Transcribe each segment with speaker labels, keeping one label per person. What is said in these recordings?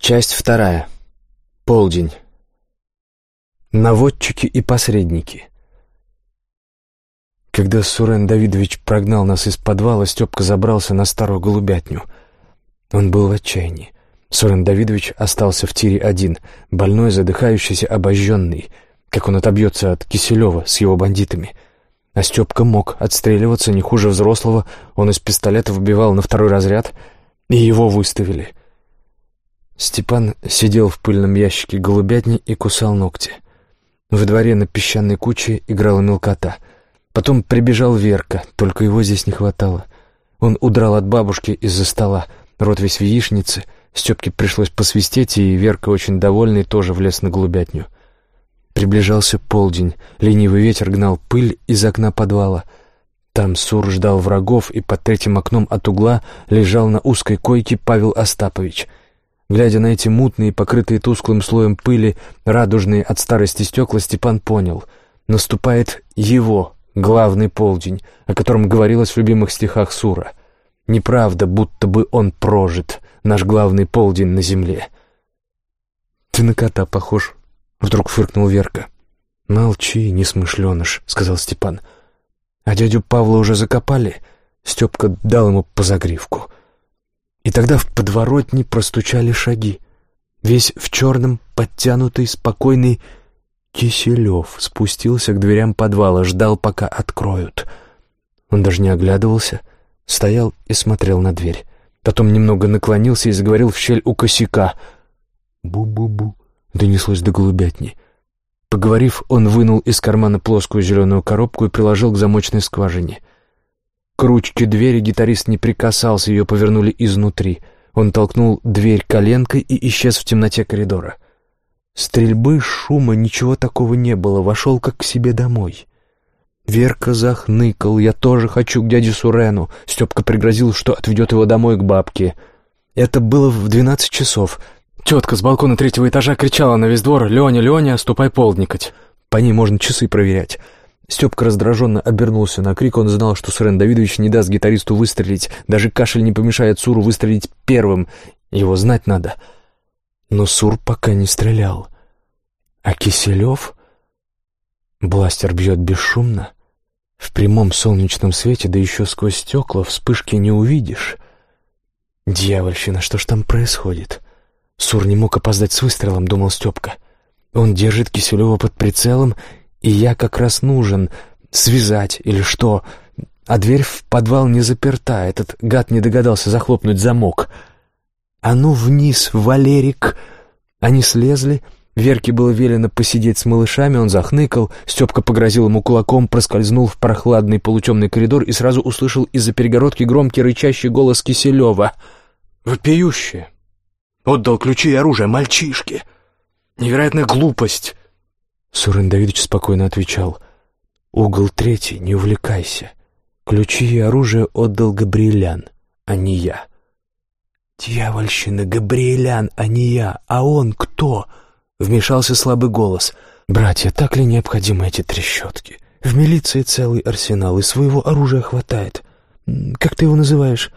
Speaker 1: Часть вторая. Полдень. Наводчики и посредники. Когда Сурен Давидович прогнал нас из подвала, Степка забрался на старую голубятню. Он был в отчаянии. Сурен Давидович остался в тире один, больной, задыхающийся, обожженный, как он отобьется от Киселева с его бандитами. А Степка мог отстреливаться не хуже взрослого, он из пистолета выбивал на второй разряд, и его выставили — Степан сидел в пыльном ящике голубятни и кусал ногти. Во дворе на песчаной куче играла мелкота. Потом прибежал Верка, только его здесь не хватало. Он удрал от бабушки из-за стола, рот весь в яичнице. Степке пришлось посвистеть, и Верка, очень довольный, тоже влез на голубятню. Приближался полдень, ленивый ветер гнал пыль из окна подвала. Там Сур ждал врагов, и под третьим окном от угла лежал на узкой койке Павел Остапович — Глядя на эти мутные, покрытые тусклым слоем пыли, радужные от старости стекла, Степан понял — наступает его главный полдень, о котором говорилось в любимых стихах Сура. Неправда, будто бы он прожит, наш главный полдень на земле. «Ты на кота похож», — вдруг фыркнул Верка. «Молчи, несмышленыш», — сказал Степан. «А дядю Павла уже закопали?» Степка дал ему по загривку — и тогда в подворотне простучали шаги. Весь в черном, подтянутый, спокойный Киселев спустился к дверям подвала, ждал, пока откроют. Он даже не оглядывался, стоял и смотрел на дверь. Потом немного наклонился и заговорил в щель у косяка. «Бу-бу-бу», — донеслось до голубятни. Поговорив, он вынул из кармана плоскую зеленую коробку и приложил к замочной скважине. К ручке двери гитарист не прикасался, ее повернули изнутри. Он толкнул дверь коленкой и исчез в темноте коридора. Стрельбы, шума, ничего такого не было, вошел как к себе домой. Верка захныкал, я тоже хочу к дяде Сурену. Степка пригрозил, что отведет его домой к бабке. Это было в двенадцать часов. Тетка с балкона третьего этажа кричала на весь двор «Леня, Леня, ступай полдникать». По ней можно часы проверять. Степка раздраженно обернулся на крик. Он знал, что Сурен Давидович не даст гитаристу выстрелить. Даже кашель не помешает Суру выстрелить первым. Его знать надо. Но Сур пока не стрелял. А Киселев... Бластер бьет бесшумно. В прямом солнечном свете, да еще сквозь стекла, вспышки не увидишь. Дьявольщина, что ж там происходит? Сур не мог опоздать с выстрелом, думал Степка. Он держит Киселева под прицелом и я как раз нужен. Связать или что? А дверь в подвал не заперта. Этот гад не догадался захлопнуть замок. А ну вниз, Валерик! Они слезли. Верке было велено посидеть с малышами, он захныкал, Степка погрозил ему кулаком, проскользнул в прохладный полутемный коридор и сразу услышал из-за перегородки громкий рычащий голос Киселева. «Вопиющее! Отдал ключи и оружие мальчишке! Невероятная глупость! Сурен Давидович спокойно отвечал. «Угол третий, не увлекайся. Ключи и оружие отдал Габриэлян, а не я». «Дьявольщина, Габриэлян, а не я. А он кто?» Вмешался слабый голос. «Братья, так ли необходимы эти трещотки? В милиции целый арсенал, и своего оружия хватает. Как ты его называешь?»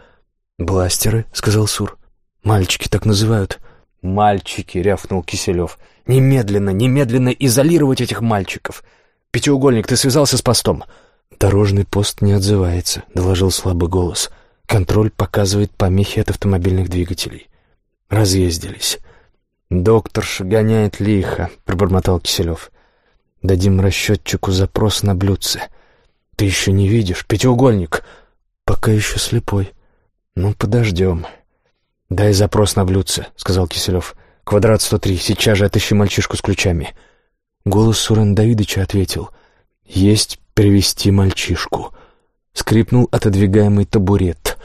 Speaker 1: «Бластеры», — сказал Сур. «Мальчики так называют». «Мальчики», — рявкнул Киселев. Немедленно, немедленно изолировать этих мальчиков. Пятиугольник, ты связался с постом?» «Дорожный пост не отзывается», — доложил слабый голос. «Контроль показывает помехи от автомобильных двигателей». «Разъездились». «Докторша гоняет лихо», — пробормотал Киселев. «Дадим расчетчику запрос на блюдце». «Ты еще не видишь? Пятиугольник!» «Пока еще слепой». «Ну, подождем». «Дай запрос на блюдце», — сказал Киселев. Квадрат 103, сейчас же отыщи мальчишку с ключами». Голос Сурен Давидовича ответил. «Есть привести мальчишку». Скрипнул отодвигаемый табурет.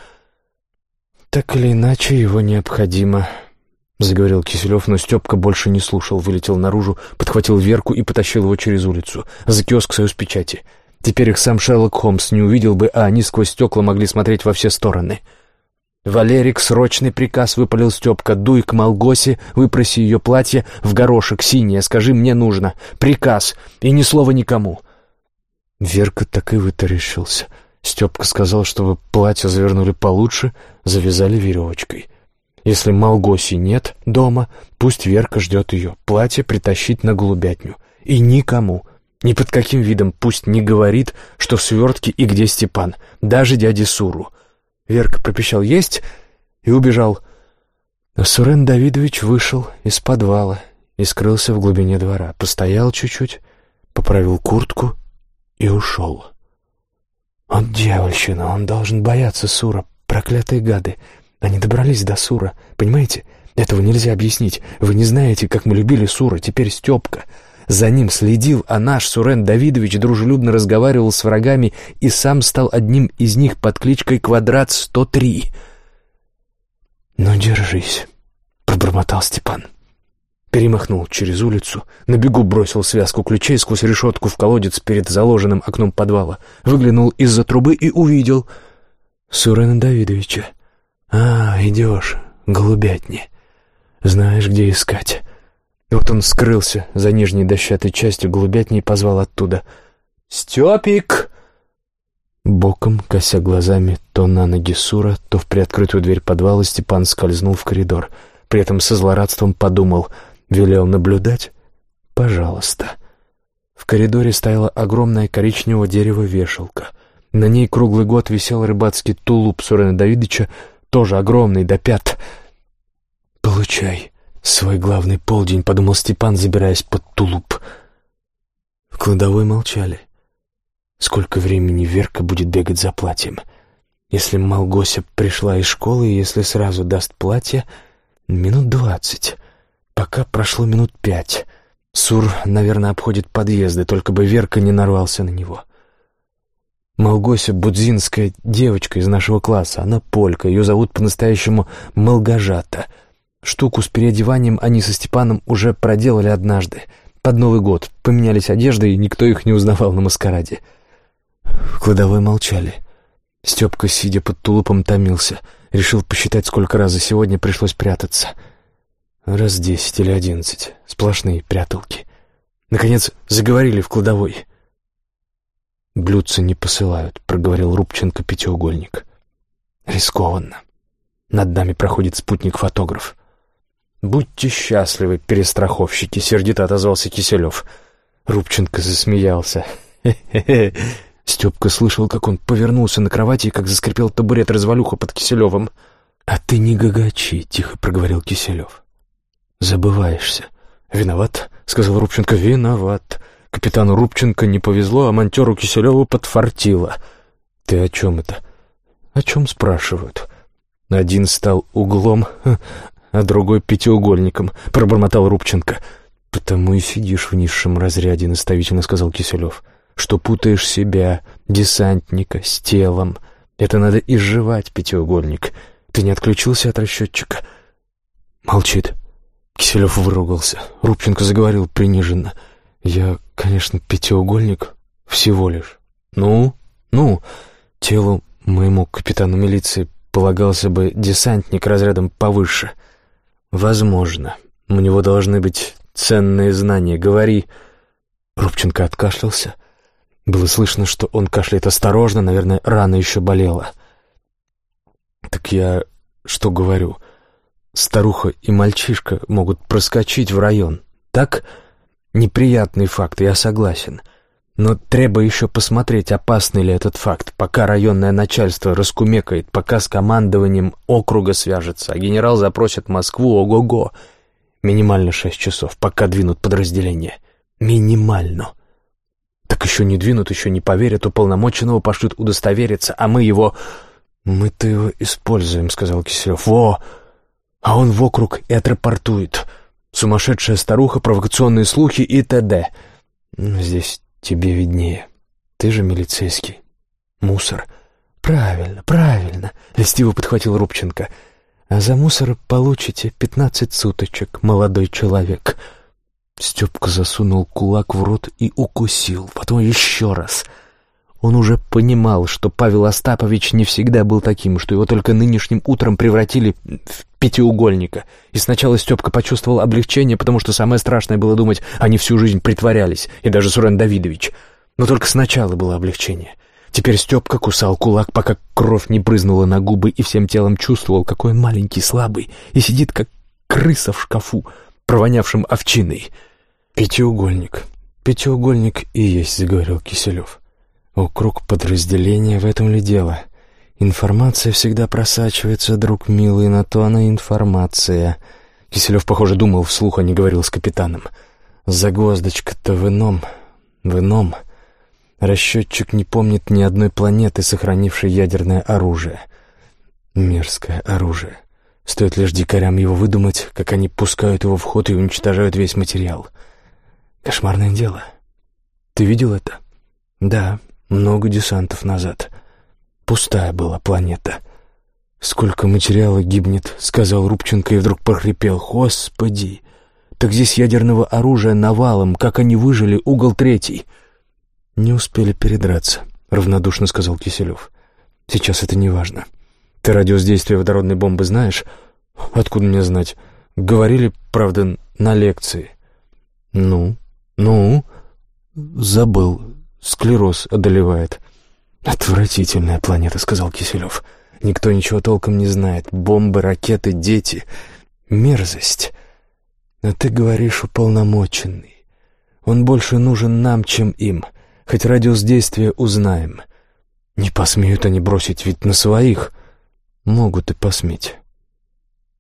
Speaker 1: «Так или иначе, его необходимо», — заговорил Киселев, но Степка больше не слушал, вылетел наружу, подхватил Верку и потащил его через улицу, за киоск «Союз печати». Теперь их сам Шерлок Холмс не увидел бы, а они сквозь стекла могли смотреть во все стороны. «Валерик, срочный приказ!» — выпалил Степка. «Дуй к Малгосе, выпроси ее платье в горошек, синее, скажи, мне нужно. Приказ! И ни слова никому!» Верка так и вытаращился. Степка сказал, чтобы платье завернули получше, завязали веревочкой. Если Малгоси нет дома, пусть Верка ждет ее, платье притащить на голубятню. И никому, ни под каким видом, пусть не говорит, что в свертке и где Степан, даже дяде Суру. Верка пропищал «Есть!» и убежал. Но Сурен Давидович вышел из подвала и скрылся в глубине двора, постоял чуть-чуть, поправил куртку и ушел. Он дьявольщина, он должен бояться Сура, проклятые гады. Они добрались до Сура, понимаете? Этого нельзя объяснить. Вы не знаете, как мы любили Сура, теперь Степка. За ним следил, а наш Сурен Давидович дружелюбно разговаривал с врагами и сам стал одним из них под кличкой «Квадрат-103». «Ну, держись», — пробормотал Степан. Перемахнул через улицу, на бегу бросил связку ключей сквозь решетку в колодец перед заложенным окном подвала, выглянул из-за трубы и увидел Сурена Давидовича. «А, идешь, голубятни. Знаешь, где искать». Вот он скрылся за нижней дощатой частью голубятни и позвал оттуда. «Степик!» Боком, кося глазами то на ноги Сура, то в приоткрытую дверь подвала, Степан скользнул в коридор. При этом со злорадством подумал — Велел наблюдать? Пожалуйста. В коридоре стояла огромная коричневого дерева вешалка. На ней круглый год висел рыбацкий тулуп Сурена Давидыча, тоже огромный, до пят. «Получай свой главный полдень», — подумал Степан, забираясь под тулуп. В кладовой молчали. Сколько времени Верка будет бегать за платьем? Если Малгося пришла из школы, и если сразу даст платье, минут двадцать. Пока прошло минут пять. Сур, наверное, обходит подъезды, только бы Верка не нарвался на него. Малгося Будзинская девочка из нашего класса. Она полька, ее зовут по-настоящему Малгажата. Штуку с переодеванием они со Степаном уже проделали однажды. Под Новый год поменялись одежды, и никто их не узнавал на маскараде. В кладовой молчали. Степка, сидя под тулупом, томился. Решил посчитать, сколько раз за сегодня пришлось прятаться — Раз десять или одиннадцать. Сплошные пряталки. Наконец, заговорили в кладовой. «Блюдца не посылают», — проговорил Рубченко пятиугольник. «Рискованно. Над нами проходит спутник-фотограф». «Будьте счастливы, перестраховщики», — сердито отозвался Киселев. Рубченко засмеялся. «Хе-хе-хе». Степка слышал, как он повернулся на кровати и как заскрипел табурет-развалюха под Киселевым. «А ты не гагачи», — тихо проговорил Киселев. «Забываешься». «Виноват», — сказал Рубченко. «Виноват. Капитану Рубченко не повезло, а монтеру Киселеву подфартило». «Ты о чем это?» «О чем спрашивают?» Один стал углом, а другой пятиугольником, — пробормотал Рубченко. «Потому и сидишь в низшем разряде», — наставительно сказал Киселев, «что путаешь себя, десантника, с телом. Это надо изживать, пятиугольник. Ты не отключился от расчетчика?» Молчит. Киселев выругался. Рубченко заговорил приниженно. «Я, конечно, пятиугольник, всего лишь. Ну, ну, телу моему капитану милиции полагался бы десантник разрядом повыше. Возможно. У него должны быть ценные знания. Говори». Рубченко откашлялся. Было слышно, что он кашляет осторожно, наверное, рана еще болела. «Так я что говорю?» старуха и мальчишка могут проскочить в район. Так? Неприятный факт, я согласен. Но треба еще посмотреть, опасный ли этот факт, пока районное начальство раскумекает, пока с командованием округа свяжется, а генерал запросит Москву, ого-го. Минимально шесть часов, пока двинут подразделение. Минимально. Так еще не двинут, еще не поверят, уполномоченного пошлют удостовериться, а мы его... «Мы-то его используем», — сказал Киселев. «Во!» А он вокруг и отрапортует. Сумасшедшая старуха, провокационные слухи и т.д. Ну, здесь тебе виднее. Ты же милицейский. Мусор. Правильно, правильно, льстиво подхватил Рубченко. А за мусор получите пятнадцать суточек, молодой человек. Степка засунул кулак в рот и укусил, потом еще раз — он уже понимал, что Павел Остапович не всегда был таким, что его только нынешним утром превратили в пятиугольника. И сначала Степка почувствовал облегчение, потому что самое страшное было думать, они всю жизнь притворялись, и даже Сурен Давидович. Но только сначала было облегчение. Теперь Степка кусал кулак, пока кровь не брызнула на губы, и всем телом чувствовал, какой он маленький, слабый, и сидит, как крыса в шкафу, провонявшим овчиной. «Пятиугольник. Пятиугольник и есть», — заговорил Киселев. «Округ подразделения в этом ли дело? Информация всегда просачивается, друг милый, на то она информация». Киселев, похоже, думал вслух, а не говорил с капитаном. «Загвоздочка-то в ином, в ином». Расчетчик не помнит ни одной планеты, сохранившей ядерное оружие. Мерзкое оружие. Стоит лишь дикарям его выдумать, как они пускают его в ход и уничтожают весь материал. Кошмарное дело. Ты видел это? Да, много десантов назад. Пустая была планета. «Сколько материала гибнет», — сказал Рубченко и вдруг прохрипел. «Господи! Так здесь ядерного оружия навалом, как они выжили, угол третий». «Не успели передраться», — равнодушно сказал Киселев. «Сейчас это не важно. Ты радиус действия водородной бомбы знаешь?» «Откуда мне знать? Говорили, правда, на лекции». «Ну? Ну?» «Забыл. Склероз одолевает». «Отвратительная планета», — сказал Киселев. «Никто ничего толком не знает. Бомбы, ракеты, дети. Мерзость. А ты говоришь уполномоченный. Он больше нужен нам, чем им». Хоть радиус действия узнаем. Не посмеют они бросить, ведь на своих. Могут и посметь.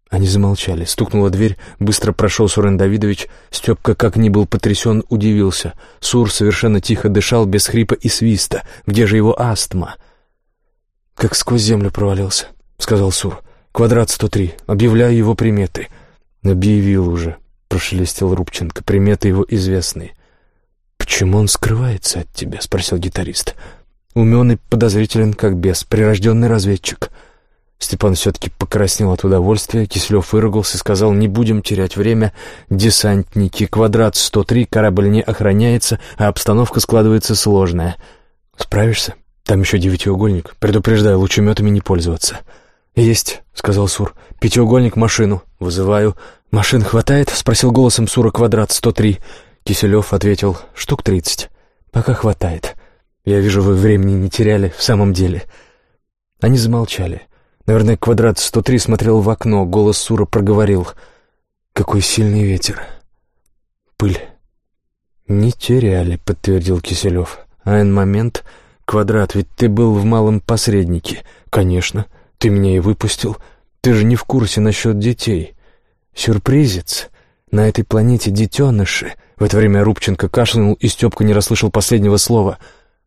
Speaker 1: Они замолчали. Стукнула дверь, быстро прошел Сурен Давидович. Степка, как ни был потрясен, удивился. Сур совершенно тихо дышал, без хрипа и свиста. Где же его астма? «Как сквозь землю провалился», — сказал Сур. «Квадрат 103. Объявляю его приметы». «Объявил уже», — прошелестел Рубченко. «Приметы его известные. «Почему он скрывается от тебя?» — спросил гитарист. «Умен и подозрителен, как бес, прирожденный разведчик». Степан все-таки покраснел от удовольствия, Киселев выругался и сказал, «Не будем терять время. Десантники, квадрат 103, корабль не охраняется, а обстановка складывается сложная. Справишься? Там еще девятиугольник. Предупреждаю, лучеметами не пользоваться». «Есть», — сказал Сур. «Пятиугольник, машину. Вызываю». «Машин хватает?» — спросил голосом Сура квадрат 103. Киселев ответил, штук тридцать. Пока хватает. Я вижу, вы времени не теряли, в самом деле. Они замолчали. Наверное, квадрат 103 смотрел в окно, голос Сура проговорил. Какой сильный ветер. Пыль. Не теряли, подтвердил Киселев. А момент, квадрат, ведь ты был в малом посреднике. Конечно, ты меня и выпустил. Ты же не в курсе насчет детей. Сюрпризец. На этой планете детеныши — в это время Рубченко кашлянул, и Степка не расслышал последнего слова.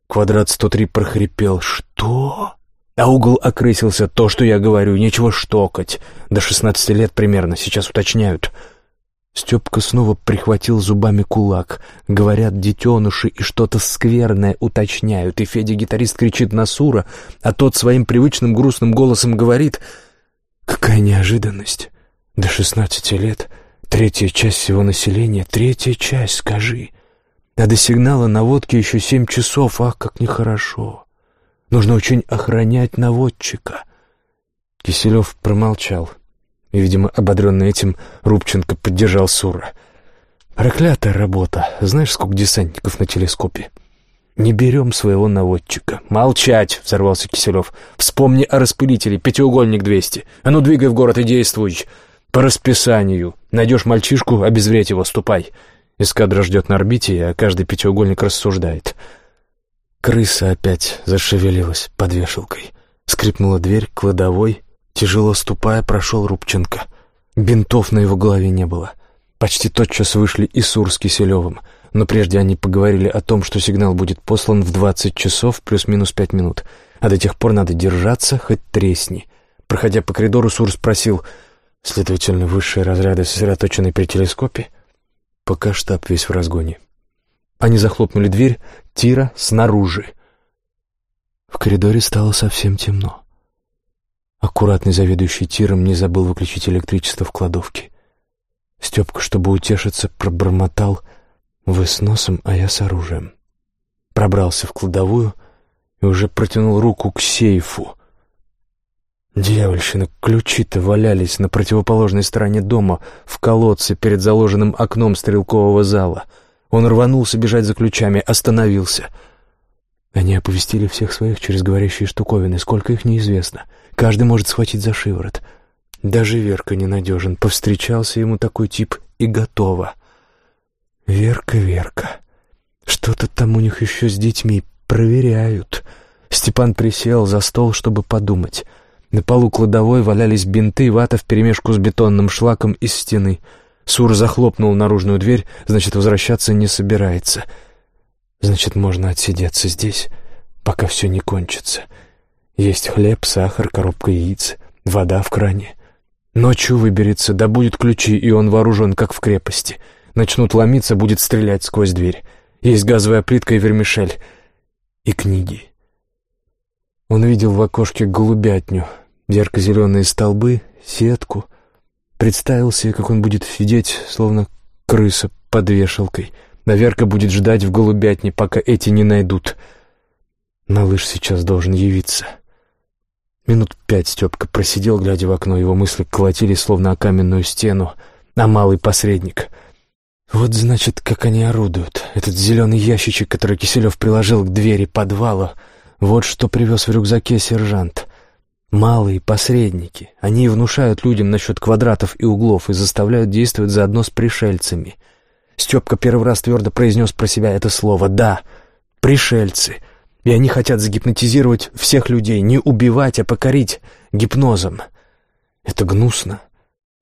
Speaker 1: Квадрат 103 прохрипел. «Что?» А угол окрысился. «То, что я говорю, нечего штокать. До шестнадцати лет примерно, сейчас уточняют». Степка снова прихватил зубами кулак. Говорят детеныши и что-то скверное уточняют, и Федя-гитарист кричит на Сура, а тот своим привычным грустным голосом говорит «Какая неожиданность! До шестнадцати лет Третья часть всего населения, третья часть, скажи. А до сигнала наводки еще семь часов, ах, как нехорошо. Нужно очень охранять наводчика. Киселев промолчал. И, видимо, ободренный этим, Рубченко поддержал Сура. «Проклятая работа. Знаешь, сколько десантников на телескопе?» «Не берем своего наводчика». «Молчать!» — взорвался Киселев. «Вспомни о распылителе. Пятиугольник двести. А ну, двигай в город и действуй!» По расписанию. Найдешь мальчишку, обезвредь его, ступай. Эскадра ждет на орбите, а каждый пятиугольник рассуждает. Крыса опять зашевелилась под вешалкой. Скрипнула дверь кладовой. Тяжело ступая, прошел Рубченко. Бинтов на его голове не было. Почти тотчас вышли и Сур с Киселевым. Но прежде они поговорили о том, что сигнал будет послан в двадцать часов плюс-минус пять минут. А до тех пор надо держаться, хоть тресни. Проходя по коридору, Сур спросил — Следовательно, высшие разряды сосредоточены при телескопе. Пока штаб весь в разгоне. Они захлопнули дверь, Тира снаружи. В коридоре стало совсем темно. Аккуратный заведующий тиром не забыл выключить электричество в кладовке. Степка, чтобы утешиться, пробормотал «Вы с носом, а я с оружием». Пробрался в кладовую и уже протянул руку к сейфу — Дьявольщина, ключи-то валялись на противоположной стороне дома, в колодце перед заложенным окном стрелкового зала. Он рванулся бежать за ключами, остановился. Они оповестили всех своих через говорящие штуковины, сколько их неизвестно. Каждый может схватить за шиворот. Даже Верка ненадежен. Повстречался ему такой тип и готово. Верка, Верка. Что-то там у них еще с детьми проверяют. Степан присел за стол, чтобы подумать. На полу кладовой валялись бинты, вата вперемешку с бетонным шлаком из стены. Сур захлопнул наружную дверь, значит, возвращаться не собирается. Значит, можно отсидеться здесь, пока все не кончится. Есть хлеб, сахар, коробка яиц, вода в кране. Ночью выберется, да будет ключи, и он вооружен, как в крепости. Начнут ломиться, будет стрелять сквозь дверь. Есть газовая плитка и вермишель. И книги. Он видел в окошке голубятню, ярко-зеленые столбы, сетку. Представил себе, как он будет сидеть, словно крыса под вешалкой — Наверка будет ждать в голубятне, пока эти не найдут. Малыш сейчас должен явиться. Минут пять Степка просидел, глядя в окно, его мысли колотились, словно о каменную стену, а малый посредник. Вот, значит, как они орудуют. Этот зеленый ящичек, который Киселев приложил к двери подвала, вот что привез в рюкзаке сержант. Малые посредники. Они внушают людям насчет квадратов и углов и заставляют действовать заодно с пришельцами — Степка первый раз твердо произнес про себя это слово «да». Пришельцы. И они хотят загипнотизировать всех людей, не убивать, а покорить гипнозом. Это гнусно.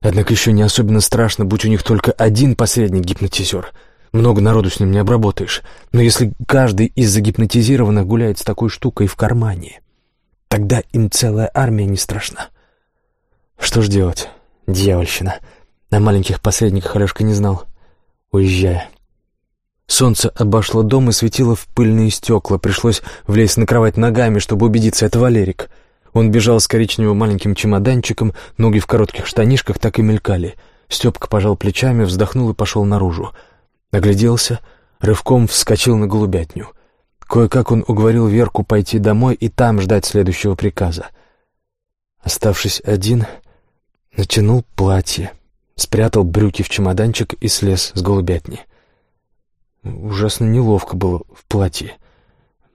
Speaker 1: Однако еще не особенно страшно, будь у них только один посредник-гипнотизер. Много народу с ним не обработаешь. Но если каждый из загипнотизированных гуляет с такой штукой в кармане, тогда им целая армия не страшна. Что ж делать? Дьявольщина. О маленьких посредниках Алешка не знал уезжая. Солнце обошло дом и светило в пыльные стекла. Пришлось влезть на кровать ногами, чтобы убедиться, это Валерик. Он бежал с коричневым маленьким чемоданчиком, ноги в коротких штанишках так и мелькали. Степка пожал плечами, вздохнул и пошел наружу. Огляделся, рывком вскочил на голубятню. Кое-как он уговорил Верку пойти домой и там ждать следующего приказа. Оставшись один, натянул платье — спрятал брюки в чемоданчик и слез с голубятни. Ужасно неловко было в платье.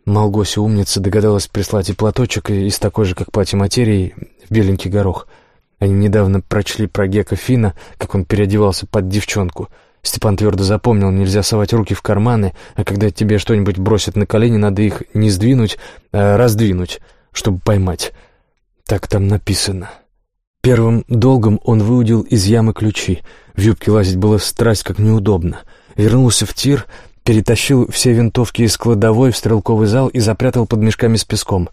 Speaker 1: Малгося умница догадалась прислать и платочек из такой же, как платье материи, в беленький горох. Они недавно прочли про Гека Фина, как он переодевался под девчонку. Степан твердо запомнил, нельзя совать руки в карманы, а когда тебе что-нибудь бросят на колени, надо их не сдвинуть, а раздвинуть, чтобы поймать. Так там написано. Первым долгом он выудил из ямы ключи. В юбке лазить было страсть как неудобно. Вернулся в тир, перетащил все винтовки из кладовой в стрелковый зал и запрятал под мешками с песком.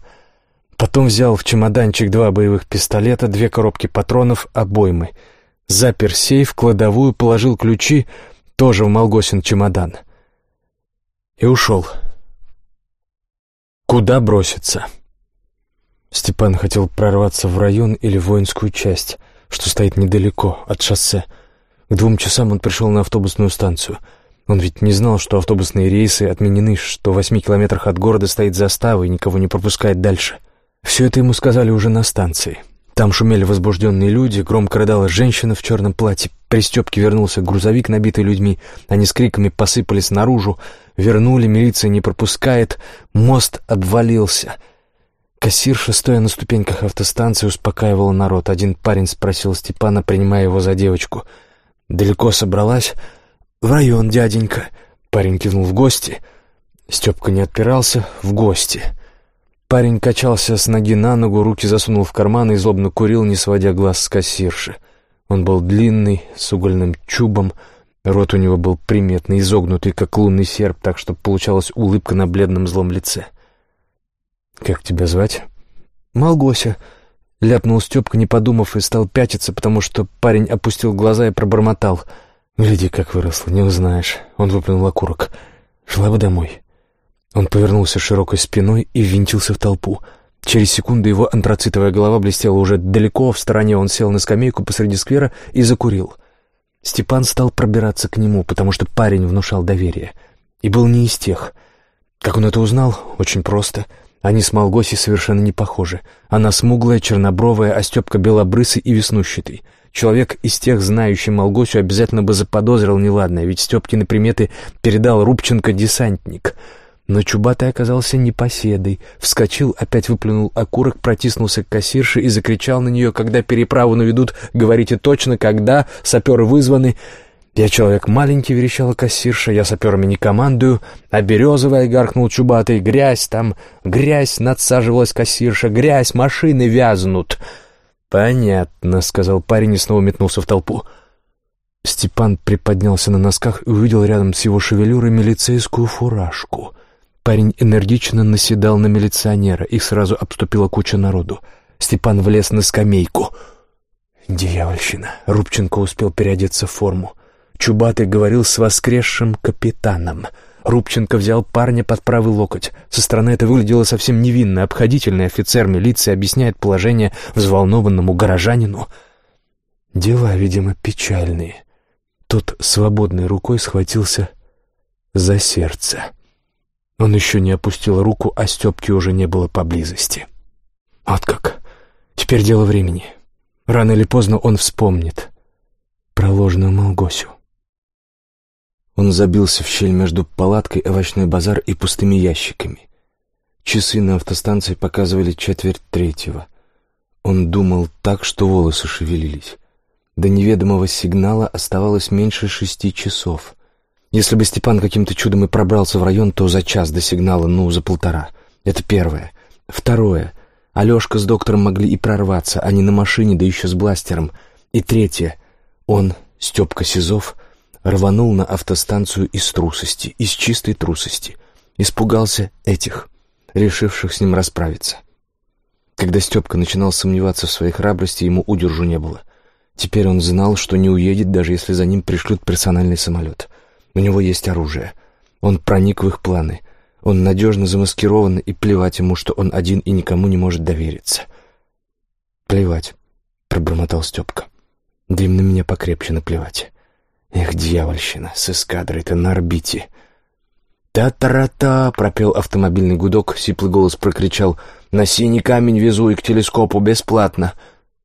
Speaker 1: Потом взял в чемоданчик два боевых пистолета, две коробки патронов, обоймы. Запер сейф, кладовую, положил ключи, тоже в Малгосин чемодан. И ушел. Куда броситься? Степан хотел прорваться в район или воинскую часть, что стоит недалеко от шоссе. К двум часам он пришел на автобусную станцию. Он ведь не знал, что автобусные рейсы отменены, что в восьми километрах от города стоит застава и никого не пропускает дальше. Все это ему сказали уже на станции. Там шумели возбужденные люди, громко рыдала женщина в черном платье. При Степке вернулся грузовик, набитый людьми. Они с криками посыпались наружу. Вернули, милиция не пропускает. Мост обвалился — Кассирша, стоя на ступеньках автостанции, успокаивала народ. Один парень спросил Степана, принимая его за девочку. «Далеко собралась?» «В район, дяденька». Парень кивнул в гости. Степка не отпирался. «В гости». Парень качался с ноги на ногу, руки засунул в карман и злобно курил, не сводя глаз с кассирши. Он был длинный, с угольным чубом, рот у него был приметный, изогнутый, как лунный серп, так что получалась улыбка на бледном злом лице. «Как тебя звать?» «Малгося», — ляпнул Степка, не подумав, и стал пятиться, потому что парень опустил глаза и пробормотал. «Гляди, как выросла, не узнаешь». Он выплюнул окурок. «Шла бы домой». Он повернулся широкой спиной и ввинтился в толпу. Через секунду его антрацитовая голова блестела уже далеко, в стороне он сел на скамейку посреди сквера и закурил. Степан стал пробираться к нему, потому что парень внушал доверие. И был не из тех. Как он это узнал? Очень просто — они с Малгоси совершенно не похожи. Она смуглая, чернобровая, а Степка белобрысый и веснущатый. Человек из тех, знающий Малгосю, обязательно бы заподозрил неладное, ведь Степкины приметы передал Рубченко-десантник. Но Чубатый оказался непоседой. Вскочил, опять выплюнул окурок, протиснулся к кассирше и закричал на нее, когда переправу наведут, говорите точно, когда, саперы вызваны. «Я человек маленький», — верещала кассирша, — «я саперами не командую». А березовая гаркнул Чубатый, «Грязь там, грязь!» — надсаживалась кассирша, «Грязь, машины вязнут!» «Понятно», — сказал парень и снова метнулся в толпу. Степан приподнялся на носках и увидел рядом с его шевелюрой милицейскую фуражку. Парень энергично наседал на милиционера, их сразу обступила куча народу. Степан влез на скамейку. Дьявольщина. Рубченко успел переодеться в форму. Чубатый говорил с воскресшим капитаном. Рубченко взял парня под правый локоть. Со стороны это выглядело совсем невинно. Обходительный офицер милиции объясняет положение взволнованному горожанину. Дела, видимо, печальные. Тот свободной рукой схватился за сердце. Он еще не опустил руку, а Степки уже не было поблизости. Вот как. Теперь дело времени. Рано или поздно он вспомнит про ложную Малгосю. Он забился в щель между палаткой, овощной базар и пустыми ящиками. Часы на автостанции показывали четверть третьего. Он думал так, что волосы шевелились. До неведомого сигнала оставалось меньше шести часов — если бы Степан каким-то чудом и пробрался в район, то за час до сигнала, ну, за полтора. Это первое. Второе. Алешка с доктором могли и прорваться, не на машине, да еще с бластером. И третье. Он, Степка Сизов, рванул на автостанцию из трусости, из чистой трусости. Испугался этих, решивших с ним расправиться. Когда Степка начинал сомневаться в своей храбрости, ему удержу не было. Теперь он знал, что не уедет, даже если за ним пришлют персональный самолет. У него есть оружие. Он проник в их планы. Он надежно замаскирован, и плевать ему, что он один и никому не может довериться. «Плевать», — пробормотал Степка. «Да им на меня покрепче наплевать. Эх, дьявольщина, с эскадрой-то на орбите». «Та-та-ра-та!» — пропел автомобильный гудок, сиплый голос прокричал. «На синий камень везу и к телескопу бесплатно!»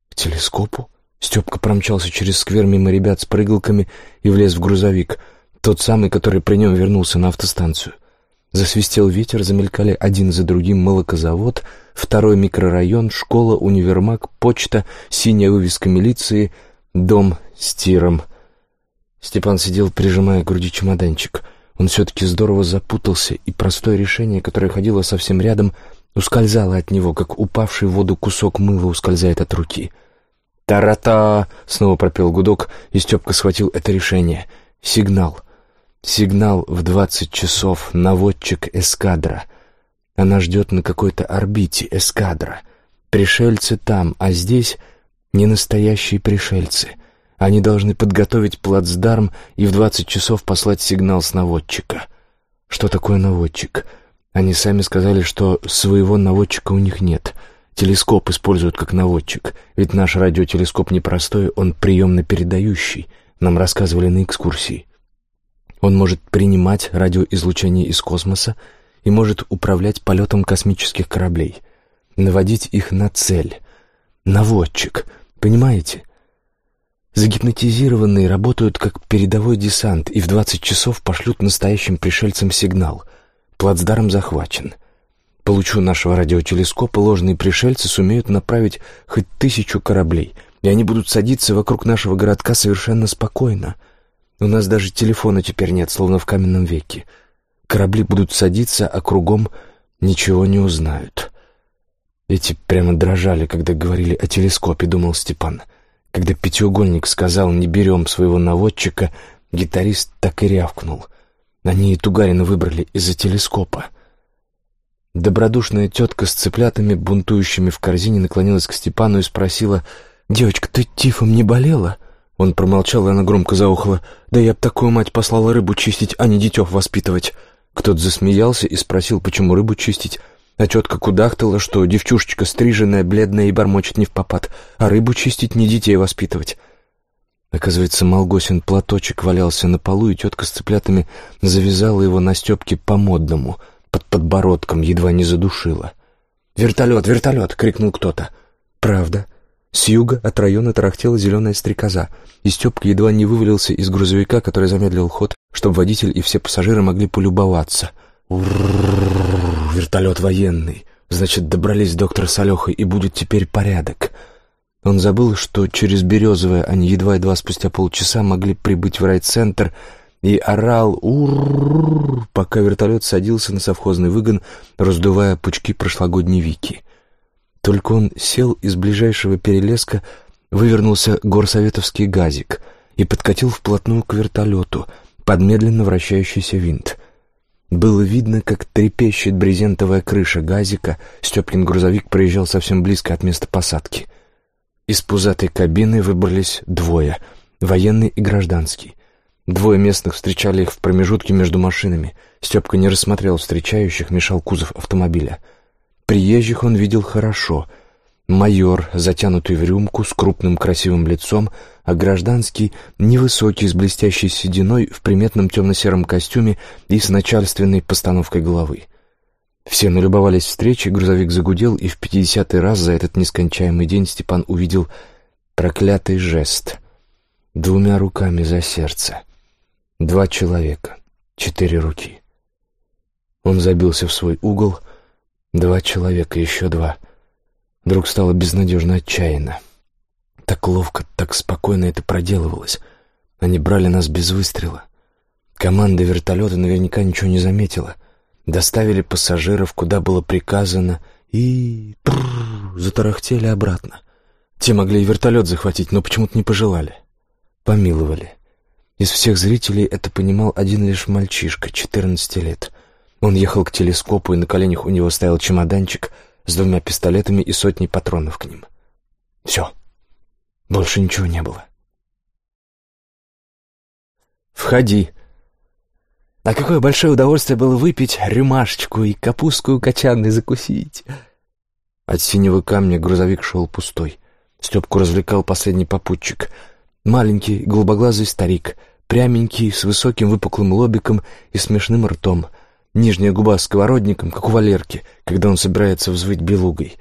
Speaker 1: «К телескопу?» Степка промчался через сквер мимо ребят с прыгалками и влез в грузовик — тот самый, который при нем вернулся на автостанцию. Засвистел ветер, замелькали один за другим молокозавод, второй микрорайон, школа, универмаг, почта, синяя вывеска милиции, дом с тиром. Степан сидел, прижимая к груди чемоданчик. Он все-таки здорово запутался, и простое решение, которое ходило совсем рядом, ускользало от него, как упавший в воду кусок мыла ускользает от руки. «Та-ра-та!» — снова пропел гудок, и Степка схватил это решение. «Сигнал!» Сигнал в двадцать часов, наводчик эскадра. Она ждет на какой-то орбите эскадра. Пришельцы там, а здесь не настоящие пришельцы. Они должны подготовить плацдарм и в двадцать часов послать сигнал с наводчика. Что такое наводчик? Они сами сказали, что своего наводчика у них нет. Телескоп используют как наводчик, ведь наш радиотелескоп непростой, он приемно-передающий. Нам рассказывали на экскурсии. Он может принимать радиоизлучение из космоса и может управлять полетом космических кораблей, наводить их на цель. Наводчик, понимаете? Загипнотизированные работают как передовой десант и в 20 часов пошлют настоящим пришельцам сигнал. Плацдарм захвачен. Получу нашего радиотелескопа, ложные пришельцы сумеют направить хоть тысячу кораблей, и они будут садиться вокруг нашего городка совершенно спокойно — у нас даже телефона теперь нет, словно в каменном веке. Корабли будут садиться, а кругом ничего не узнают. Эти прямо дрожали, когда говорили о телескопе, думал Степан. Когда пятиугольник сказал «не берем своего наводчика», гитарист так и рявкнул. Они и Тугарина выбрали из-за телескопа. Добродушная тетка с цыплятами, бунтующими в корзине, наклонилась к Степану и спросила «Девочка, ты тифом не болела?» Он промолчал, и она громко заухала. «Да я б такую мать послала рыбу чистить, а не детев воспитывать». Кто-то засмеялся и спросил, почему рыбу чистить. А тетка кудахтала, что девчушечка стриженная, бледная и бормочет не в попад, а рыбу чистить не детей воспитывать. Оказывается, Малгосин платочек валялся на полу, и тетка с цыплятами завязала его на Степке по-модному, под подбородком, едва не задушила. «Вертолет, вертолет!» — крикнул кто-то. «Правда?» С юга от района тарахтела зеленая стрекоза, и Степка едва не вывалился из грузовика, который замедлил ход, чтобы водитель и все пассажиры могли полюбоваться Урррррр, вертолет военный. Значит, добрались доктор с Алехой, и будет теперь порядок. Он забыл, что через Березовое они едва-едва спустя полчаса могли прибыть в райцентр, и орал ур пока вертолет садился на совхозный выгон, раздувая пучки прошлогодней вики. Только он сел из ближайшего перелеска, вывернулся горсоветовский газик и подкатил вплотную к вертолету под медленно вращающийся винт. Было видно, как трепещет брезентовая крыша газика, Степкин грузовик проезжал совсем близко от места посадки. Из пузатой кабины выбрались двое — военный и гражданский. Двое местных встречали их в промежутке между машинами. Степка не рассмотрел встречающих, мешал кузов автомобиля. Приезжих он видел хорошо. Майор, затянутый в рюмку, с крупным красивым лицом, а гражданский, невысокий, с блестящей сединой, в приметном темно-сером костюме и с начальственной постановкой головы. Все налюбовались встречей, грузовик загудел, и в пятидесятый раз за этот нескончаемый день Степан увидел проклятый жест. Двумя руками за сердце. Два человека, четыре руки. Он забился в свой угол. Два человека, еще два. Вдруг стало безнадежно отчаянно. Так ловко, так спокойно это проделывалось. Они брали нас без выстрела. Команда вертолета наверняка ничего не заметила — доставили пассажиров, куда было приказано, и... Прррр, затарахтели обратно. Те могли и вертолет захватить, но почему-то не пожелали. Помиловали. Из всех зрителей это понимал один лишь мальчишка, 14 лет. Он ехал к телескопу, и на коленях у него стоял чемоданчик с двумя пистолетами и сотней патронов к ним. Все. Больше ничего не было. «Входи», а какое большое удовольствие было выпить рюмашечку и капустку качанной закусить. От синего камня грузовик шел пустой. Степку развлекал последний попутчик. Маленький, голубоглазый старик, пряменький, с высоким выпуклым лобиком и смешным ртом. Нижняя губа сковородником, как у Валерки, когда он собирается взвыть белугой.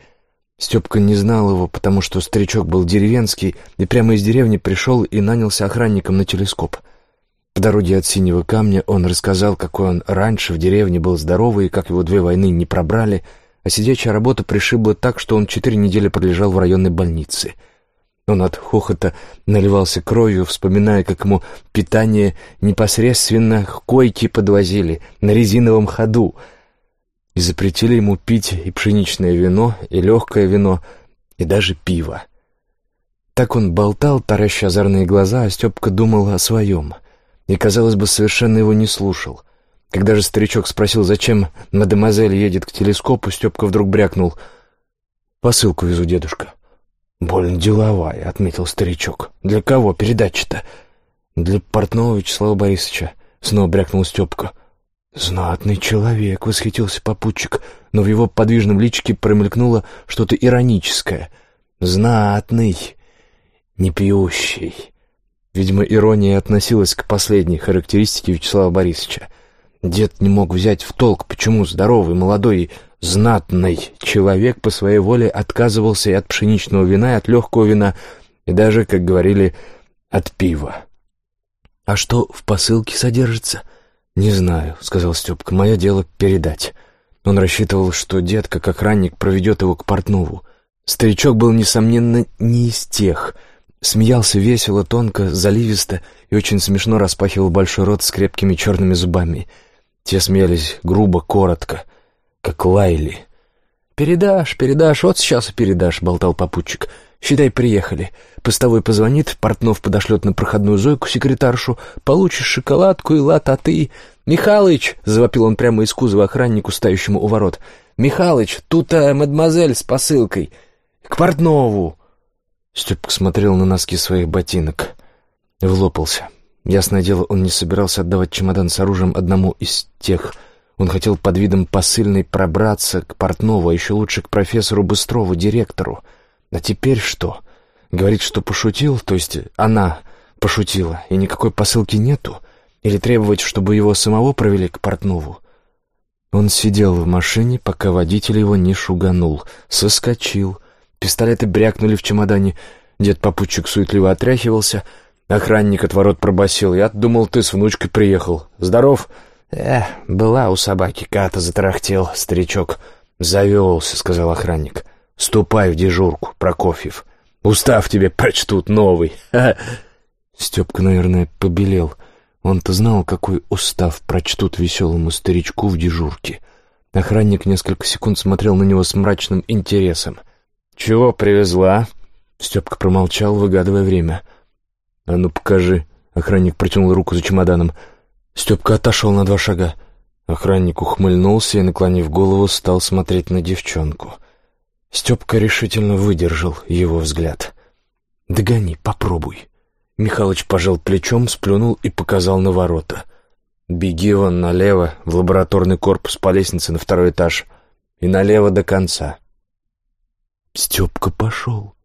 Speaker 1: Степка не знал его, потому что старичок был деревенский и прямо из деревни пришел и нанялся охранником на телескоп — по дороге от Синего Камня он рассказал, какой он раньше в деревне был здоровый и как его две войны не пробрали, а сидячая работа пришибла так, что он четыре недели пролежал в районной больнице. Он от хохота наливался кровью, вспоминая, как ему питание непосредственно к койке подвозили на резиновом ходу и запретили ему пить и пшеничное вино, и легкое вино, и даже пиво. Так он болтал, тараща озорные глаза, а Степка думал о своем — и, казалось бы, совершенно его не слушал. Когда же старичок спросил, зачем мадемуазель едет к телескопу, Степка вдруг брякнул. «Посылку везу, дедушка». «Больно деловая», — отметил старичок. «Для кого передача-то?» «Для портного Вячеслава Борисовича», — снова брякнул Степка. «Знатный человек», — восхитился попутчик, но в его подвижном личике промелькнуло что-то ироническое. «Знатный, не пьющий». Видимо, ирония относилась к последней характеристике Вячеслава Борисовича. Дед не мог взять в толк, почему здоровый, молодой и знатный человек по своей воле отказывался и от пшеничного вина, и от легкого вина, и даже, как говорили, от пива. «А что в посылке содержится?» «Не знаю», — сказал Степка, — «мое дело передать». Он рассчитывал, что дед, как охранник, проведет его к Портнову. Старичок был, несомненно, не из тех — Смеялся весело, тонко, заливисто и очень смешно распахивал большой рот с крепкими черными зубами. Те смеялись грубо, коротко, как лаяли. «Передашь, передашь, вот сейчас и передашь», — болтал попутчик. «Считай, приехали. Постовой позвонит, Портнов подошлет на проходную Зойку, секретаршу. Получишь шоколадку и лат, а ты...» «Михалыч!» — завопил он прямо из кузова охраннику, стоящему у ворот. «Михалыч, тут-то мадемуазель с посылкой. К Портнову!» Степка смотрел на носки своих ботинок. Влопался. Ясное дело, он не собирался отдавать чемодан с оружием одному из тех. Он хотел под видом посыльной пробраться к Портнову, а еще лучше к профессору Быстрову, директору. А теперь что? Говорит, что пошутил, то есть она пошутила, и никакой посылки нету? Или требовать, чтобы его самого провели к Портнову? Он сидел в машине, пока водитель его не шуганул. Соскочил — Пистолеты брякнули в чемодане. Дед-попутчик суетливо отряхивался. Охранник от ворот пробасил. «Я думал, ты с внучкой приехал. Здоров!» «Э, была у собаки, ката затарахтел, старичок. Завелся», — сказал охранник. «Ступай в дежурку, Прокофьев. Устав тебе прочтут новый». Степка, наверное, побелел. Он-то знал, какой устав прочтут веселому старичку в дежурке. Охранник несколько секунд смотрел на него с мрачным интересом. «Чего привезла?» Степка промолчал, выгадывая время. «А ну, покажи». Охранник протянул руку за чемоданом. Степка отошел на два шага. Охранник ухмыльнулся и, наклонив голову, стал смотреть на девчонку. Степка решительно выдержал его взгляд. «Догони, попробуй». Михалыч пожал плечом, сплюнул и показал на ворота. «Беги вон налево, в лабораторный корпус по лестнице на второй этаж. И налево до конца». Степка пошел.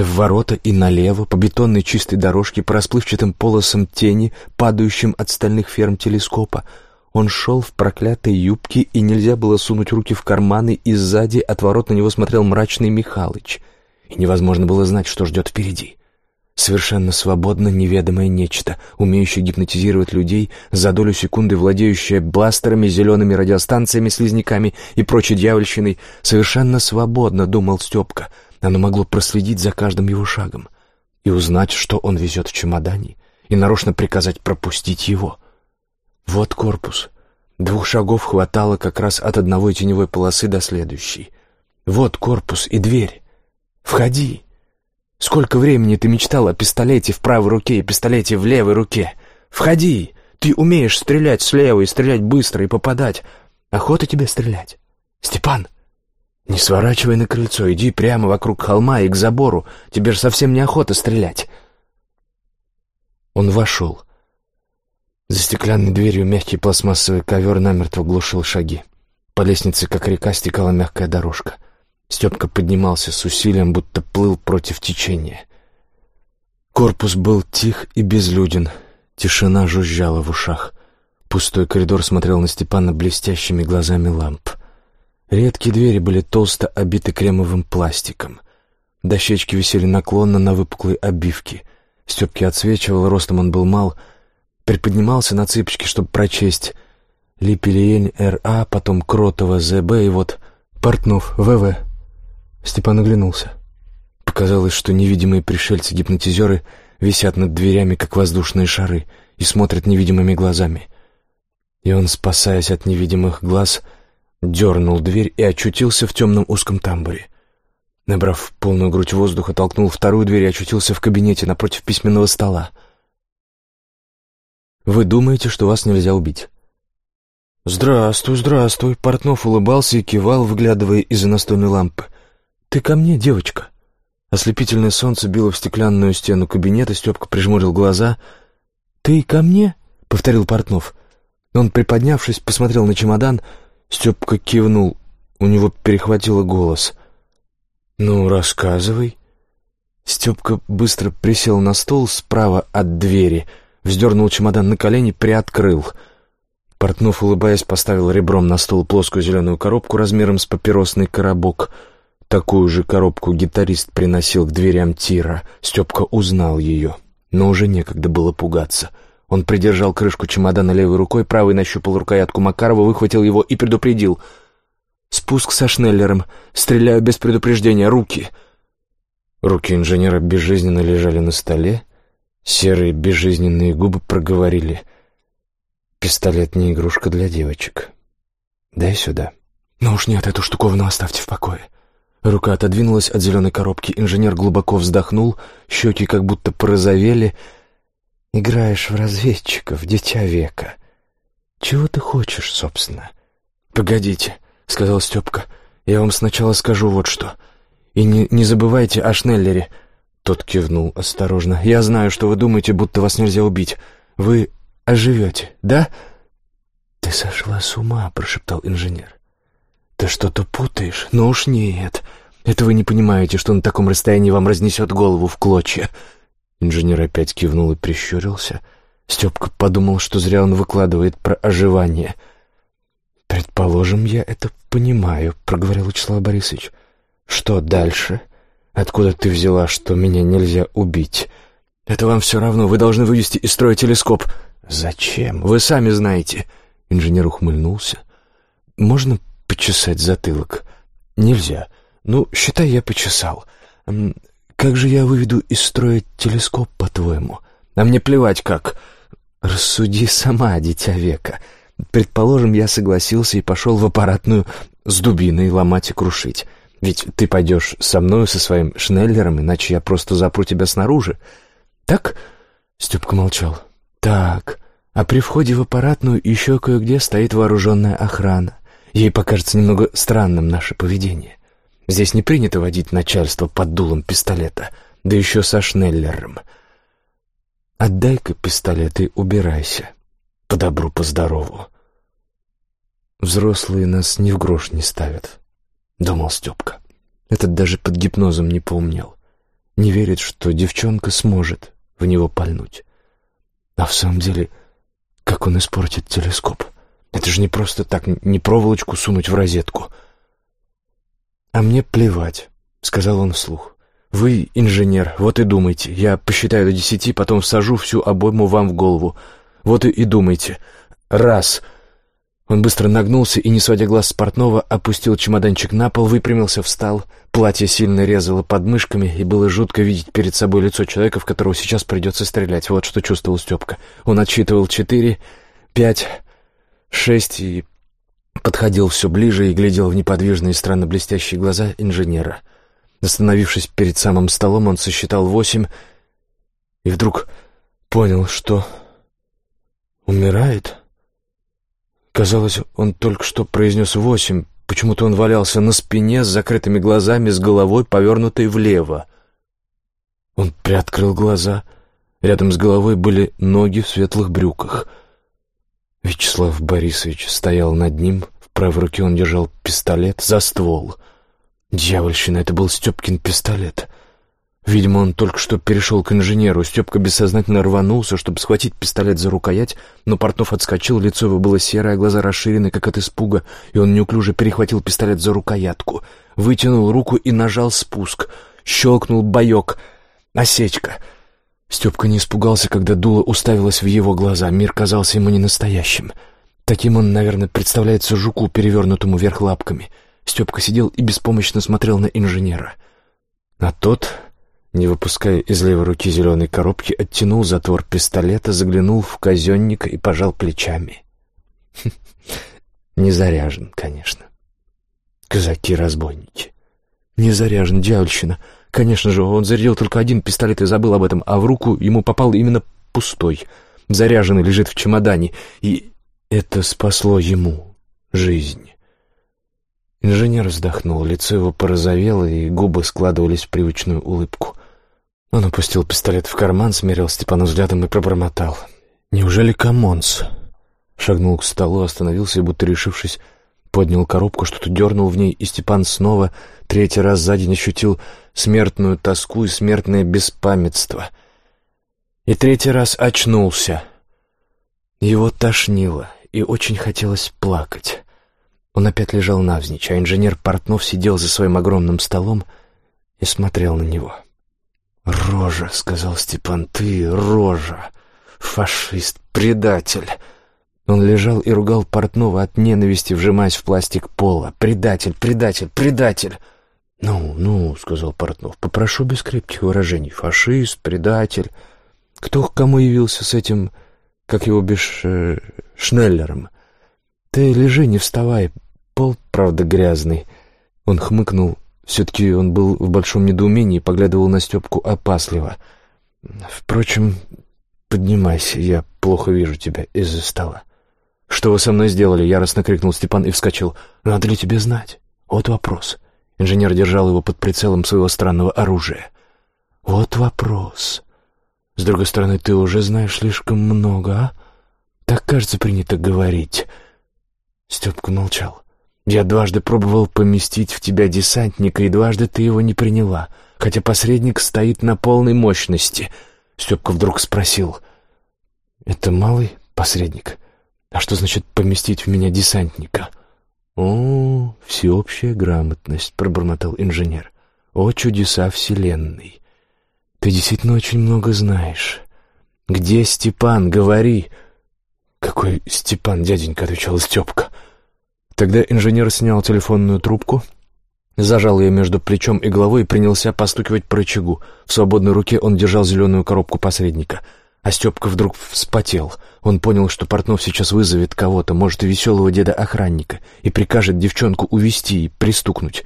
Speaker 1: В ворота и налево, по бетонной чистой дорожке, по расплывчатым полосам тени, падающим от стальных ферм телескопа. Он шел в проклятой юбке, и нельзя было сунуть руки в карманы, и сзади от ворот на него смотрел мрачный Михалыч. И невозможно было знать, что ждет впереди. Совершенно свободно неведомое нечто, умеющее гипнотизировать людей, за долю секунды владеющее бластерами, зелеными радиостанциями, слизняками и прочей дьявольщиной. Совершенно свободно, думал Степка. Оно могло проследить за каждым его шагом и узнать, что он везет в чемодане, и нарочно приказать пропустить его. Вот корпус. Двух шагов хватало как раз от одной теневой полосы до следующей. Вот корпус и дверь. Входи. Сколько времени ты мечтал о пистолете в правой руке и пистолете в левой руке? Входи! Ты умеешь стрелять слева и стрелять быстро и попадать. Охота тебе стрелять? Степан, не сворачивай на крыльцо, иди прямо вокруг холма и к забору. Тебе же совсем неохота стрелять. Он вошел. За стеклянной дверью мягкий пластмассовый ковер намертво глушил шаги. По лестнице, как река, стекала мягкая дорожка — Степка поднимался с усилием, будто плыл против течения. Корпус был тих и безлюден. Тишина жужжала в ушах. Пустой коридор смотрел на Степана блестящими глазами ламп. Редкие двери были толсто обиты кремовым пластиком. Дощечки висели наклонно на выпуклой обивке. Степке отсвечивал, ростом он был мал. Приподнимался на цыпочки, чтобы прочесть Липелиень Р.А., потом Кротова З.Б. и вот Портнов В.В. Степан оглянулся. Показалось, что невидимые пришельцы-гипнотизеры висят над дверями, как воздушные шары, и смотрят невидимыми глазами. И он, спасаясь от невидимых глаз, дернул дверь и очутился в темном узком тамбуре. Набрав полную грудь воздуха, толкнул вторую дверь и очутился в кабинете напротив письменного стола. «Вы думаете, что вас нельзя убить?» «Здравствуй, здравствуй!» Портнов улыбался и кивал, выглядывая из-за настольной лампы. «Ты ко мне, девочка?» Ослепительное солнце било в стеклянную стену кабинета, Степка прижмурил глаза. «Ты ко мне?» — повторил Портнов. Он, приподнявшись, посмотрел на чемодан. Степка кивнул. У него перехватило голос. «Ну, рассказывай». Степка быстро присел на стол справа от двери, вздернул чемодан на колени, приоткрыл. Портнов, улыбаясь, поставил ребром на стол плоскую зеленую коробку размером с папиросный коробок — Такую же коробку гитарист приносил к дверям тира. Степка узнал ее, но уже некогда было пугаться. Он придержал крышку чемодана левой рукой, правой нащупал рукоятку Макарова, выхватил его и предупредил. «Спуск со шнеллером. Стреляю без предупреждения. Руки!» Руки инженера безжизненно лежали на столе. Серые безжизненные губы проговорили. «Пистолет не игрушка для девочек. Дай сюда». «Ну уж нет, эту штуковину оставьте в покое». Рука отодвинулась от зеленой коробки. Инженер глубоко вздохнул, щеки как будто порозовели. «Играешь в разведчиков, дитя века. Чего ты хочешь, собственно?» «Погодите», — сказал Степка. «Я вам сначала скажу вот что. И не, не забывайте о Шнеллере». Тот кивнул осторожно. «Я знаю, что вы думаете, будто вас нельзя убить. Вы оживете, да?» «Ты сошла с ума», — прошептал инженер. «Ты что-то путаешь? Ну уж нет. Это вы не понимаете, что на таком расстоянии вам разнесет голову в клочья». Инженер опять кивнул и прищурился. Степка подумал, что зря он выкладывает про оживание. «Предположим, я это понимаю», — проговорил Вячеслав Борисович. «Что дальше? Откуда ты взяла, что меня нельзя убить? Это вам все равно, вы должны вывести из строя телескоп». «Зачем? Вы сами знаете». Инженер ухмыльнулся. «Можно почесать затылок?» «Нельзя. Ну, считай, я почесал. Как же я выведу из строя телескоп, по-твоему? А мне плевать как. Рассуди сама, дитя века. Предположим, я согласился и пошел в аппаратную с дубиной ломать и крушить. Ведь ты пойдешь со мною, со своим Шнеллером, иначе я просто запру тебя снаружи. Так?» Степка молчал. «Так, а при входе в аппаратную еще кое-где стоит вооруженная охрана. Ей покажется немного странным наше поведение. Здесь не принято водить начальство под дулом пистолета, да еще со Шнеллером. Отдай-ка пистолет и убирайся. По добру, по здорову. Взрослые нас ни в грош не ставят, — думал Степка. Этот даже под гипнозом не поумнел. Не верит, что девчонка сможет в него пальнуть. А в самом деле, как он испортит телескоп? Это же не просто так, не проволочку сунуть в розетку — «А мне плевать», — сказал он вслух. «Вы инженер, вот и думайте. Я посчитаю до десяти, потом всажу всю обойму вам в голову. Вот и, и думайте. Раз». Он быстро нагнулся и, не сводя глаз с портного, опустил чемоданчик на пол, выпрямился, встал. Платье сильно резало под мышками, и было жутко видеть перед собой лицо человека, в которого сейчас придется стрелять. Вот что чувствовал Степка. Он отсчитывал четыре, пять, шесть и подходил все ближе и глядел в неподвижные странно блестящие глаза инженера. Остановившись перед самым столом, он сосчитал восемь и вдруг понял, что умирает. Казалось, он только что произнес восемь, почему-то он валялся на спине с закрытыми глазами, с головой, повернутой влево. Он приоткрыл глаза. Рядом с головой были ноги в светлых брюках — Вячеслав Борисович стоял над ним, в правой руке он держал пистолет за ствол. Дьявольщина, это был Степкин пистолет. Видимо, он только что перешел к инженеру. Степка бессознательно рванулся, чтобы схватить пистолет за рукоять, но Портнов отскочил, лицо его было серое, глаза расширены, как от испуга, и он неуклюже перехватил пистолет за рукоятку, вытянул руку и нажал спуск. Щелкнул боек. Осечка. Степка не испугался, когда дуло уставилось в его глаза. Мир казался ему ненастоящим. Таким он, наверное, представляется жуку, перевернутому вверх лапками. Степка сидел и беспомощно смотрел на инженера. А тот, не выпуская из левой руки зеленой коробки, оттянул затвор пистолета, заглянул в казенника и пожал плечами. Не заряжен, конечно. Казаки-разбойники. Не заряжен, дьявольщина. Конечно же, он зарядил только один пистолет и забыл об этом, а в руку ему попал именно пустой. Заряженный лежит в чемодане, и это спасло ему жизнь. Инженер вздохнул, лицо его порозовело, и губы складывались в привычную улыбку. Он опустил пистолет в карман, смерил Степана взглядом и пробормотал. «Неужели Камонс?» Шагнул к столу, остановился и, будто решившись, поднял коробку, что-то дернул в ней, и Степан снова третий раз за день ощутил смертную тоску и смертное беспамятство. И третий раз очнулся. Его тошнило, и очень хотелось плакать. Он опять лежал навзничь, а инженер Портнов сидел за своим огромным столом и смотрел на него. «Рожа», — сказал Степан, — «ты рожа, фашист, предатель». Он лежал и ругал Портнова от ненависти, вжимаясь в пластик пола. «Предатель, предатель, предатель!» «Ну, ну», — сказал Портнов, — «попрошу без крепких выражений. Фашист, предатель. Кто к кому явился с этим, как его бишь, э, Шнеллером? Ты лежи, не вставай, пол, правда, грязный». Он хмыкнул. Все-таки он был в большом недоумении и поглядывал на Степку опасливо. «Впрочем, поднимайся, я плохо вижу тебя из-за стола». «Что вы со мной сделали?» — яростно крикнул Степан и вскочил. «Надо ли тебе знать? Вот вопрос». Инженер держал его под прицелом своего странного оружия. «Вот вопрос. С другой стороны, ты уже знаешь слишком много, а? Так, кажется, принято говорить». Степка молчал. «Я дважды пробовал поместить в тебя десантника, и дважды ты его не приняла, хотя посредник стоит на полной мощности». Степка вдруг спросил. «Это малый посредник? А что значит поместить в меня десантника?» «О, всеобщая грамотность», — пробормотал инженер. «О, чудеса Вселенной! Ты действительно очень много знаешь. Где Степан? Говори!» «Какой Степан, дяденька?» — отвечал Степка. Тогда инженер снял телефонную трубку, зажал ее между плечом и головой и принялся постукивать по рычагу. В свободной руке он держал зеленую коробку посредника. А Степка вдруг вспотел. Он понял, что Портнов сейчас вызовет кого-то, может, веселого деда-охранника, и прикажет девчонку увести и пристукнуть.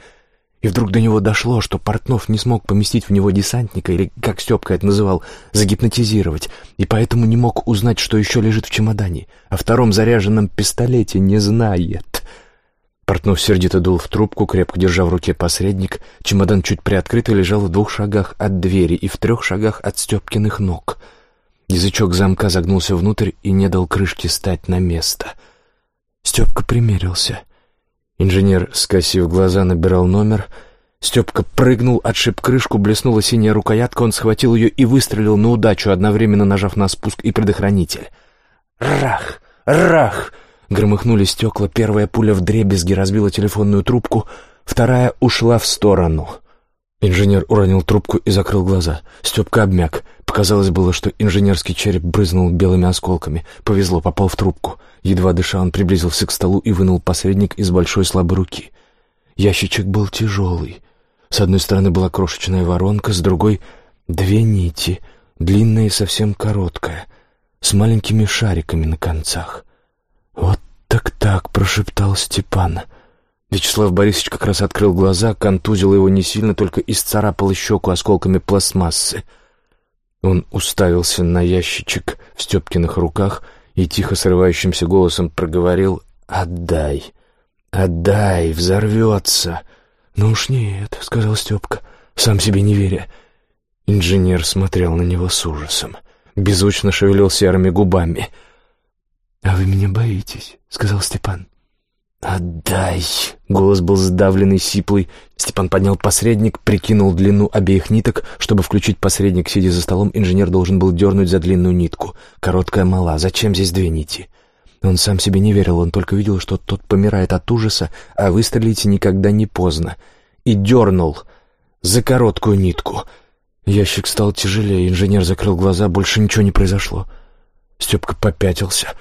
Speaker 1: И вдруг до него дошло, что Портнов не смог поместить в него десантника, или, как Степка это называл, загипнотизировать, и поэтому не мог узнать, что еще лежит в чемодане, о втором заряженном пистолете не знает. Портнов сердито дул в трубку, крепко держа в руке посредник. Чемодан чуть приоткрыт и лежал в двух шагах от двери и в трех шагах от Степкиных ног. Язычок замка загнулся внутрь и не дал крышке стать на место. Степка примерился — Инженер, скосив глаза, набирал номер. Степка прыгнул, отшиб крышку, блеснула синяя рукоятка, он схватил ее и выстрелил на удачу, одновременно нажав на спуск и предохранитель. «Рах! Рах!» Громыхнули стекла, первая пуля в дребезги разбила телефонную трубку, вторая ушла в сторону. Инженер уронил трубку и закрыл глаза. Степка обмяк. Показалось было, что инженерский череп брызнул белыми осколками. Повезло, попал в трубку. Едва дыша, он приблизился к столу и вынул посредник из большой слабой руки. Ящичек был тяжелый. С одной стороны была крошечная воронка, с другой — две нити, длинная и совсем короткая, с маленькими шариками на концах. «Вот так-так», — прошептал Степан. Вячеслав Борисович как раз открыл глаза, контузил его не сильно, только исцарапал щеку осколками пластмассы. Он уставился на ящичек в Степкиных руках — и тихо срывающимся голосом проговорил «Отдай, отдай, взорвется». «Ну уж нет», — сказал Степка, сам себе не веря. Инженер смотрел на него с ужасом, беззвучно шевелил серыми губами. «А вы меня боитесь», — сказал Степан. «Отдай!» — голос был сдавленный, сиплый. Степан поднял посредник, прикинул длину обеих ниток. Чтобы включить посредник, сидя за столом, инженер должен был дернуть за длинную нитку. Короткая мала. Зачем здесь две нити? Он сам себе не верил, он только видел, что тот помирает от ужаса, а выстрелить никогда не поздно. И дернул за короткую нитку. Ящик стал тяжелее, инженер закрыл глаза, больше ничего не произошло. Степка попятился,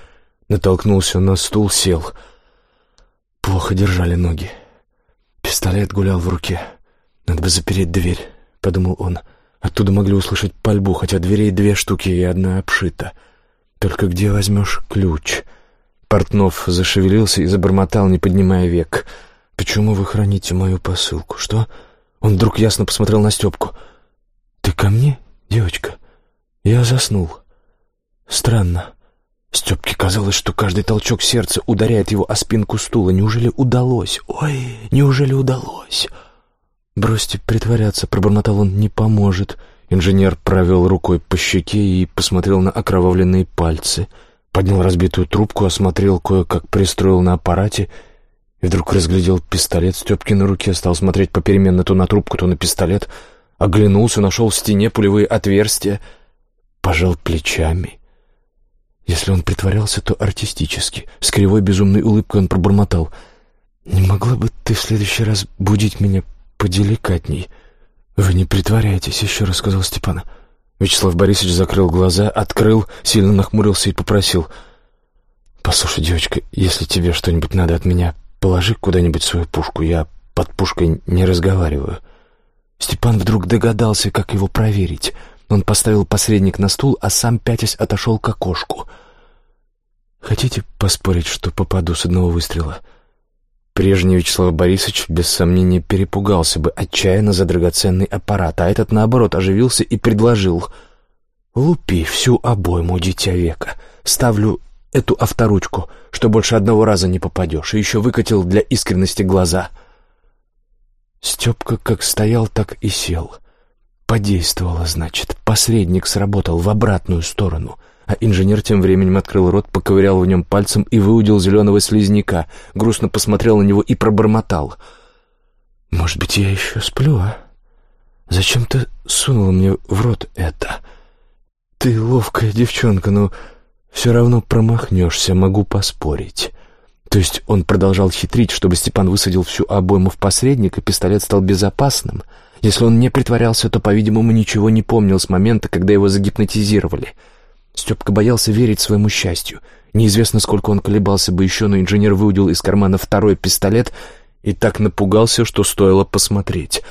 Speaker 1: натолкнулся на стул, сел — Плохо держали ноги. Пистолет гулял в руке. «Надо бы запереть дверь», — подумал он. Оттуда могли услышать пальбу, хотя дверей две штуки и одна обшита. «Только где возьмешь ключ?» Портнов зашевелился и забормотал, не поднимая век. «Почему вы храните мою посылку? Что?» Он вдруг ясно посмотрел на Степку. «Ты ко мне, девочка?» «Я заснул. Странно. Степке казалось, что каждый толчок сердца ударяет его о спинку стула. Неужели удалось? Ой, неужели удалось? «Бросьте притворяться», — пробормотал он, — «не поможет». Инженер провел рукой по щеке и посмотрел на окровавленные пальцы. Поднял разбитую трубку, осмотрел кое-как, пристроил на аппарате и вдруг разглядел пистолет Степки на руке, стал смотреть попеременно то на трубку, то на пистолет, оглянулся, нашел в стене пулевые отверстия, пожал плечами — если он притворялся, то артистически. С кривой безумной улыбкой он пробормотал. «Не могла бы ты в следующий раз будить меня поделикатней?» «Вы не притворяетесь», — еще раз сказал Степан. Вячеслав Борисович закрыл глаза, открыл, сильно нахмурился и попросил. «Послушай, девочка, если тебе что-нибудь надо от меня, положи куда-нибудь свою пушку. Я под пушкой не разговариваю». Степан вдруг догадался, как его проверить — он поставил посредник на стул, а сам, пятясь, отошел к окошку. «Хотите поспорить, что попаду с одного выстрела?» Прежний Вячеслав Борисович без сомнения перепугался бы отчаянно за драгоценный аппарат, а этот, наоборот, оживился и предложил. «Лупи всю обойму, дитя века. Ставлю эту авторучку, что больше одного раза не попадешь, и еще выкатил для искренности глаза». Степка как стоял, так и сел. Подействовало, значит. Посредник сработал в обратную сторону. А инженер тем временем открыл рот, поковырял в нем пальцем и выудил зеленого слизняка, грустно посмотрел на него и пробормотал. «Может быть, я еще сплю, а? Зачем ты сунула мне в рот это? Ты ловкая девчонка, но все равно промахнешься, могу поспорить». То есть он продолжал хитрить, чтобы Степан высадил всю обойму в посредник, и пистолет стал безопасным — если он не притворялся, то, по-видимому, ничего не помнил с момента, когда его загипнотизировали. Степка боялся верить своему счастью. Неизвестно, сколько он колебался бы еще, но инженер выудил из кармана второй пистолет и так напугался, что стоило посмотреть.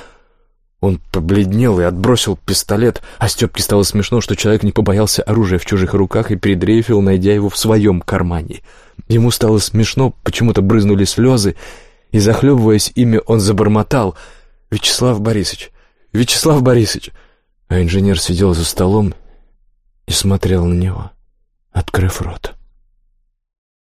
Speaker 1: Он побледнел и отбросил пистолет, а Степке стало смешно, что человек не побоялся оружия в чужих руках и передрейфил, найдя его в своем кармане. Ему стало смешно, почему-то брызнули слезы, и, захлебываясь ими, он забормотал «Вячеслав Борисович! Вячеслав Борисович!» А инженер сидел за столом и смотрел на него, открыв рот.